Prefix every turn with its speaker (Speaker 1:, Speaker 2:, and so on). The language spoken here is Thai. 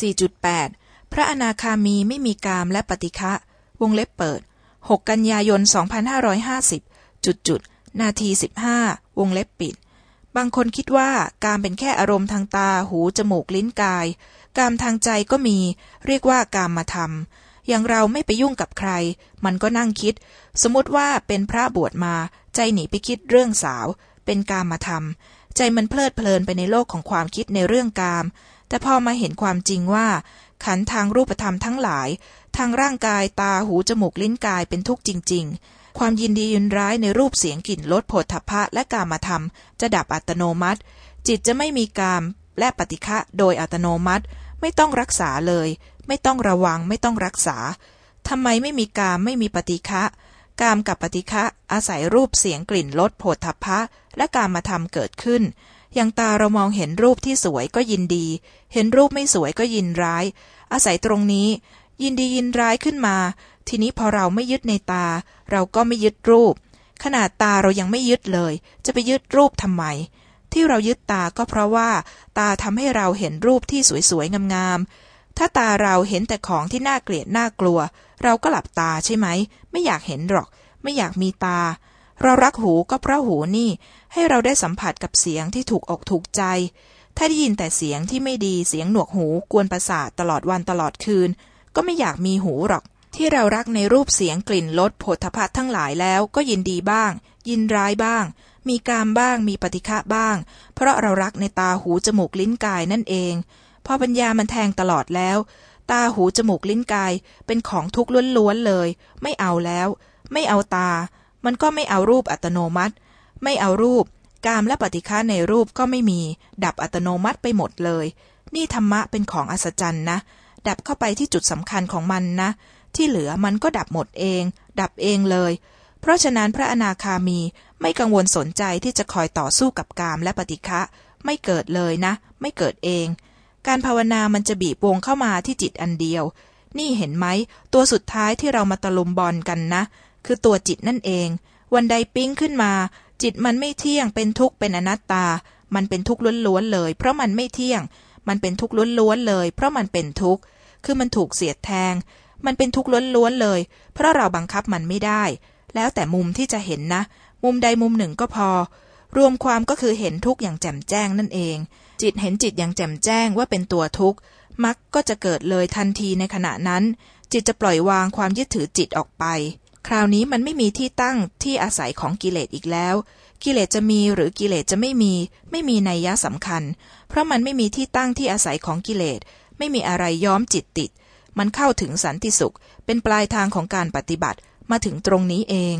Speaker 1: 4.8 พระอนาคามีไม่มีกามและปฏิฆะวงเล็บเปิด 6 กันยายน 2550 จุดจุดนาที 15 วงเล็บปิด บางคนคิดว่ากามเป็นแค่อารมณ์ทางตา หู จมูก ลิ้นกาย กามทางใจก็มี เรียกว่ากามมาทำอย่างเราไม่ไปยุ่งกับใคร มันก็นั่งคิด สมมติว่าเป็นพระบวชมา ใจหนีไปคิดเรื่องสาว เป็นกามมาทำใจมันเพลิดเพลินไปในโลกของความคิดในเรื่องกาม แต่พอมาเห็นความจริงว่า ขันทางรูปธรรมทั้งหลาย ทางร่างกายตาหูจมูกลิ้นกายเป็นทุกข์จริง ๆ ความยินดียินร้ายในรูปเสียงกลิ่นรสโผฏฐัพพะและกามธรรม จะดับอัตโนมัติ จิตจะไม่มีกามและปฏิฆะโดยอัตโนมัติ ไม่ต้องรักษาเลย ไม่ต้องระวังไม่ต้องรักษาทำไมไม่มีกามไม่มีปฏิฆะกามกับปฏิฆะอาศัยรูปเสียงกลิ่นรสโผฏฐัพพะ และกามธรรมเกิดขึ้น อย่างตาเรามองเห็นรูปที่สวยก็ยินดี เห็นรูปไม่สวยก็ยินร้าย อาศัยตรงนี้ ยินดียินร้ายขึ้นมา ทีนี้พอเราไม่ยึดในตา เราก็ไม่ยึดรูป ขนาดตาเรายังไม่ยึดเลย จะไปยึดรูปทำไม ที่เรายึดตาก็เพราะว่า ตาทำให้เราเห็นรูปที่สวยๆงามๆ ถ้าตาเราเห็นแต่ของที่น่าเกลียดน่ากลัว เราก็หลับตาใช่ไหม ไม่อยากเห็นหรอก ไม่อยากมีตา เรารักหูก็เพราะหูนี่ ให้เราได้สัมผัสกับเสียงที่ถูกอกถูกใจ ถ้าได้ยินแต่เสียงที่ไม่ดีเสียงหนวกหูกวนประสาทตลอดวันตลอดคืน ก็ไม่อยากมีหูหรอก ที่เรารักในรูปเสียงกลิ่นรสผลทพัทั้งหลายแล้วก็ยินดีบ้าง ยินร้ายบ้าง มีกามบ้าง มีปฏิฆะบ้าง เพราะเรารักในตาหูจมูกลิ้นกายนั่นเอง พอปัญญามันแทงตลอดแล้ว ตาหูจมูกลิ้นกายเป็นของทุกข์ล้วนๆเลย ไม่เอาแล้ว ไม่เอาตา มันก็ไม่เอารูปอัตโนมัติ ไม่เอารูป กามและปฏิฆาในรูปก็ไม่มี ดับอัตโนมัติไปหมดเลย นี่ธรรมะเป็นของอัศจรรย์นะ ดับเข้าไปที่จุดสำคัญของมันนะ ที่เหลือมันก็ดับหมดเอง ดับเองเลย เพราะฉะนั้นพระอนาคามีไม่กังวลสนใจที่จะคอยต่อสู้กับกามและปฏิฆะไม่เกิดเลยนะ ไม่เกิดเอง การภาวนามันจะบีบวงเข้ามาที่จิตอันเดียว นี่เห็นไหม ตัวสุดท้ายที่เรามาตะลุมบอลกันนะ คือตัวจิตนั่นเอง วันใดปิ้งขึ้นมา จิตมันไม่เที่ยงเป็นทุกข์เป็นอนัตตา มันเป็นทุกข์ล้วนๆเลย เพราะมันไม่เที่ยง มันเป็นทุกข์ล้วนๆเลย เพราะมันเป็นทุกข์ คือมันถูกเสียดแทง มันเป็นทุกข์ล้วนๆเลย เพราะเราบังคับมันไม่ได้ แล้วแต่มุมที่จะเห็นนะ มุมใดมุมหนึ่งก็พอ รวมความก็คือเห็นทุกข์อย่างแจ่มแจ้งนั่นเอง จิตเห็นจิตอย่างแจ่มแจ้งว่าเป็นตัวทุกข์มักก็จะเกิดเลยทันทีในขณะนั้น จิตจะปล่อยวางความยึดถือจิตออกไป คราวนี้มันไม่มีที่ตั้งที่อาศัยของกิเลสอีกแล้ว กิเลสจะมีหรือกิเลสจะไม่มี ไม่มีนัยยะสำคัญ เพราะมันไม่มีที่ตั้งที่อาศัยของกิเลส ไม่มีอะไรย้อมจิตติด มันเข้าถึงสันติสุข เป็นปลายทางของการปฏิบัติ มาถึงตรงนี้เอง